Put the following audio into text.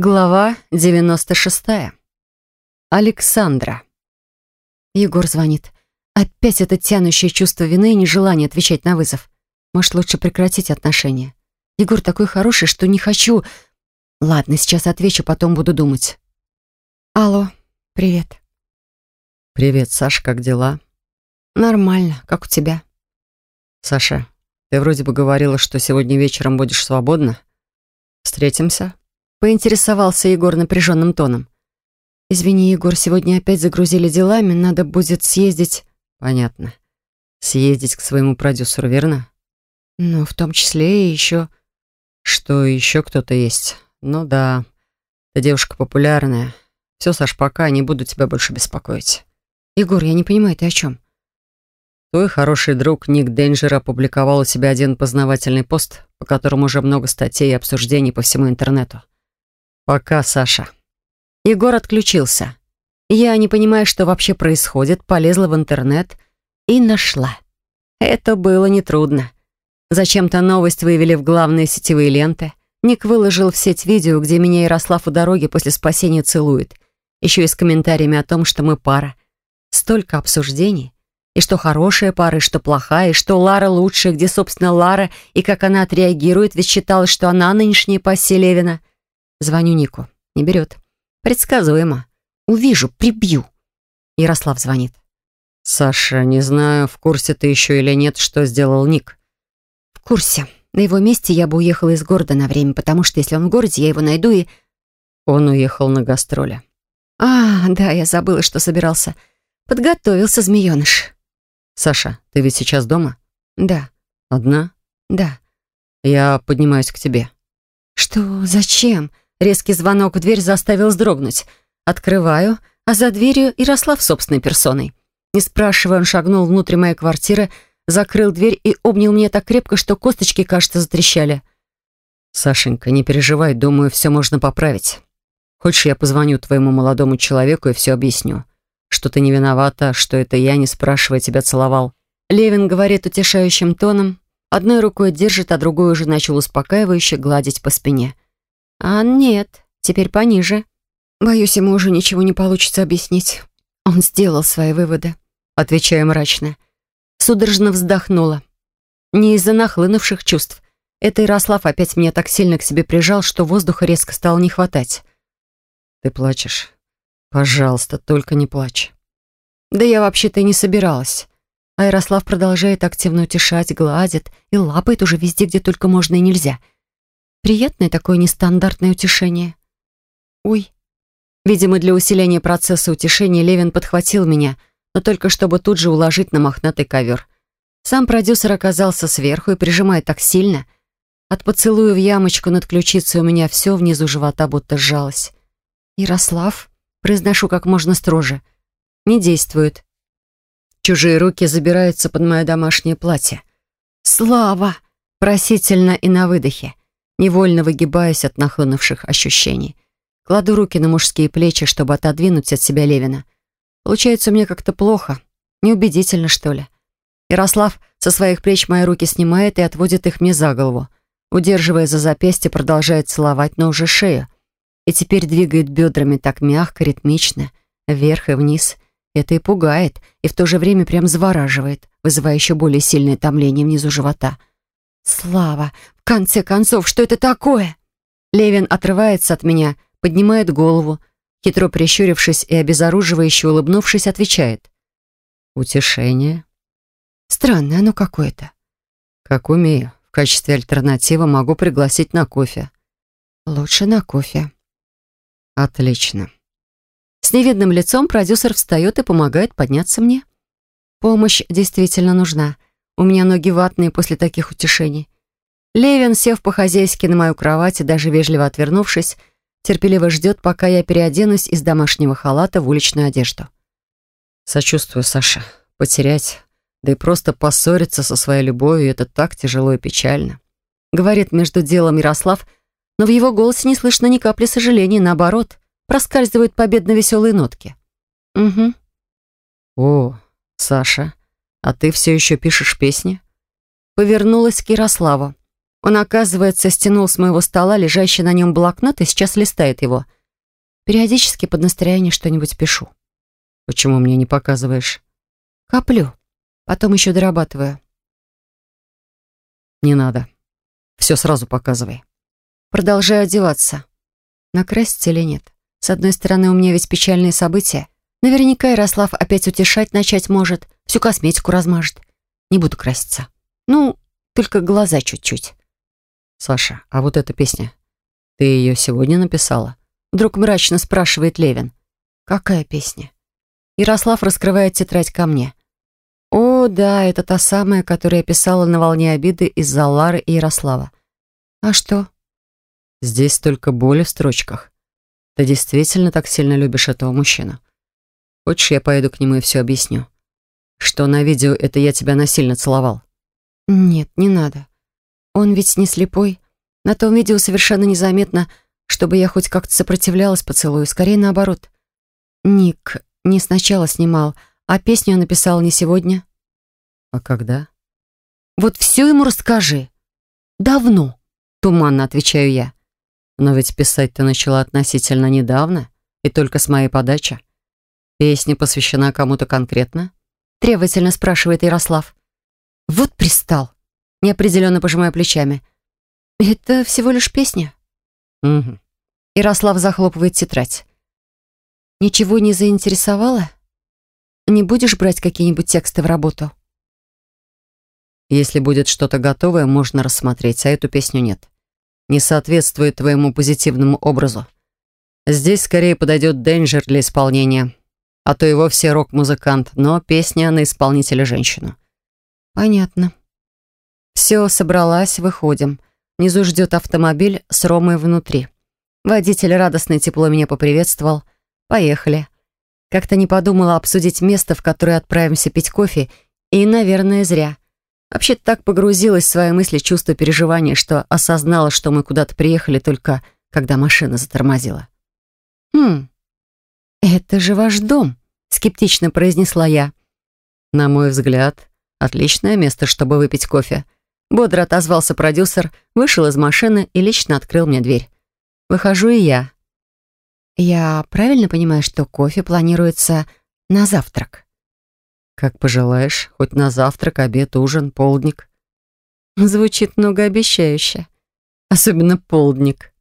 Глава 96. Александра. Егор звонит. Опять это тянущее чувство вины и нежелание отвечать на вызов. Может, лучше прекратить отношения. Егор такой хороший, что не хочу... Ладно, сейчас отвечу, потом буду думать. Алло, привет. Привет, Саша, как дела? Нормально, как у тебя? Саша, ты вроде бы говорила, что сегодня вечером будешь свободна. Встретимся? Поинтересовался Егор напряженным тоном. «Извини, Егор, сегодня опять загрузили делами, надо будет съездить...» «Понятно. Съездить к своему продюсеру, верно?» «Ну, в том числе и еще...» «Что, еще кто-то есть?» «Ну да, ты девушка популярная. Все, Саш, пока, не буду тебя больше беспокоить». «Егор, я не понимаю, ты о чем?» Твой хороший друг Ник Денджер опубликовал у себя один познавательный пост, по которому уже много статей и обсуждений по всему интернету. «Пока, Саша». Егор отключился. Я, не понимая, что вообще происходит, полезла в интернет и нашла. Это было нетрудно. Зачем-то новость вывели в главные сетевые ленты. Ник выложил в сеть видео, где меня Ярослав у дороги после спасения целует. Еще и с комментариями о том, что мы пара. Столько обсуждений. И что хорошая пара, и что плохая, и что Лара лучшая, где, собственно, Лара, и как она отреагирует, ведь считалось, что она нынешняя пассия Левина. Звоню Нику. Не берет. Предсказуемо. Увижу, прибью. Ярослав звонит. «Саша, не знаю, в курсе ты еще или нет, что сделал Ник?» «В курсе. На его месте я бы уехала из города на время, потому что если он в городе, я его найду и...» Он уехал на гастроли. «А, да, я забыла, что собирался. Подготовился змееныш». «Саша, ты ведь сейчас дома?» «Да». «Одна?» «Да». «Я поднимаюсь к тебе». «Что? Зачем?» Резкий звонок в дверь заставил вздрогнуть. Открываю, а за дверью Ярослав собственной персоной. Не спрашивая, он шагнул внутрь моей квартиры, закрыл дверь и обнял меня так крепко, что косточки, кажется, затрещали. «Сашенька, не переживай, думаю, все можно поправить. Хочешь, я позвоню твоему молодому человеку и все объясню? Что ты не виновата, что это я, не спрашивая, тебя целовал». Левин говорит утешающим тоном, одной рукой держит, а другой уже начал успокаивающе гладить по спине. А нет, теперь пониже. Боюсь, ему уже ничего не получится объяснить. Он сделал свои выводы. Отвечаю мрачно. Судорожно вздохнула. Не из-за нахлынувших чувств. Это Ярослав опять меня так сильно к себе прижал, что воздуха резко стало не хватать. Ты плачешь? Пожалуйста, только не плачь. Да я вообще-то и не собиралась. А Ярослав продолжает активно утешать, гладит и лапает уже везде, где только можно и нельзя — Приятное такое нестандартное утешение. Ой. Видимо, для усиления процесса утешения Левин подхватил меня, но только чтобы тут же уложить на мохнатый ковер. Сам продюсер оказался сверху и прижимает так сильно. От поцелуя в ямочку над ключицей у меня все внизу живота будто сжалось. «Ярослав?» Произношу как можно строже. Не действует. Чужие руки забираются под мое домашнее платье. «Слава!» Просительно и на выдохе невольно выгибаясь от нахлынувших ощущений. Кладу руки на мужские плечи, чтобы отодвинуть от себя Левина. Получается меня как-то плохо. Неубедительно, что ли. Ярослав со своих плеч мои руки снимает и отводит их мне за голову. Удерживая за запястье, продолжает целовать, но уже шею. И теперь двигает бедрами так мягко, ритмично, вверх и вниз. Это и пугает, и в то же время прям завораживает, вызывая еще более сильное томление внизу живота. Слава, конце концов, что это такое? Левин отрывается от меня, поднимает голову, хитро прищурившись и обезоруживающе улыбнувшись, отвечает. «Утешение?» «Странное оно какое-то». «Как умею. В качестве альтернативы могу пригласить на кофе». «Лучше на кофе». «Отлично». С невидным лицом продюсер встает и помогает подняться мне. Помощь действительно нужна. У меня ноги ватные после таких утешений. Левин, сев по-хозяйски на мою кровать и даже вежливо отвернувшись, терпеливо ждет, пока я переоденусь из домашнего халата в уличную одежду. Сочувствую, Саша. Потерять, да и просто поссориться со своей любовью — это так тяжело и печально. Говорит между делом Ярослав, но в его голосе не слышно ни капли сожаления, наоборот, проскальзывают победно-веселые нотки. Угу. О, Саша, «А ты все еще пишешь песни?» Повернулась к Ярославу. Он, оказывается, стянул с моего стола лежащий на нем блокнот и сейчас листает его. Периодически под настроение что-нибудь пишу. Почему мне не показываешь? Коплю. Потом еще дорабатываю. Не надо. Все сразу показывай. Продолжаю одеваться. Накраситься или нет? С одной стороны, у меня ведь печальные события. Наверняка Ярослав опять утешать начать может, всю косметику размажет. Не буду краситься. Ну, только глаза чуть-чуть. Саша, а вот эта песня, ты ее сегодня написала? Вдруг мрачно спрашивает Левин. Какая песня? Ярослав раскрывает тетрадь ко мне. О, да, это та самая, которую я писала на волне обиды из-за Лары и Ярослава. А что? Здесь только боли в строчках. Ты действительно так сильно любишь этого мужчину? Хочешь, я поеду к нему и все объясню? Что на видео это я тебя насильно целовал? Нет, не надо. Он ведь не слепой. На том видео совершенно незаметно, чтобы я хоть как-то сопротивлялась поцелую. Скорее наоборот. Ник, не сначала снимал, а песню я написала не сегодня. А когда? Вот все ему расскажи. Давно, туманно отвечаю я. Но ведь писать ты начала относительно недавно, и только с моей подачи. Песня посвящена кому-то конкретно? Требовательно спрашивает Ярослав. Вот пристал. Неопределенно пожимая плечами. Это всего лишь песня. Угу. Ярослав захлопывает тетрадь. Ничего не заинтересовало? Не будешь брать какие-нибудь тексты в работу? Если будет что-то готовое, можно рассмотреть, а эту песню нет. Не соответствует твоему позитивному образу. Здесь скорее подойдет Денджер для исполнения, а то и вовсе рок-музыкант, но песня на исполнителя женщину. Понятно. Все, собралась, выходим. Внизу ждет автомобиль с Ромой внутри. Водитель радостно и тепло меня поприветствовал. Поехали. Как-то не подумала обсудить место, в которое отправимся пить кофе, и, наверное, зря. Вообще так погрузилась в свои мысли, чувства, переживания, что осознала, что мы куда-то приехали только когда машина затормозила. «Хм, это же ваш дом», — скептично произнесла я. «На мой взгляд, отличное место, чтобы выпить кофе». Бодро отозвался продюсер, вышел из машины и лично открыл мне дверь. Выхожу и я. Я правильно понимаю, что кофе планируется на завтрак? Как пожелаешь, хоть на завтрак, обед, ужин, полдник. Звучит многообещающе. Особенно полдник.